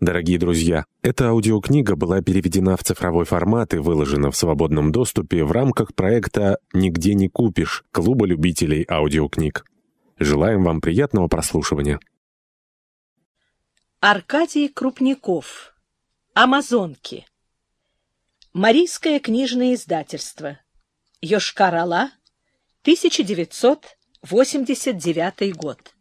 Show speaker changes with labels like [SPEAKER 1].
[SPEAKER 1] Дорогие друзья, эта аудиокнига была переведена в цифровой формат и выложена в свободном доступе в рамках проекта «Нигде не купишь» Клуба любителей аудиокниг. Желаем вам приятного прослушивания.
[SPEAKER 2] Аркадий Крупников. Амазонки. Марийское книжное издательство. Йошкар-Ола, 1989 год.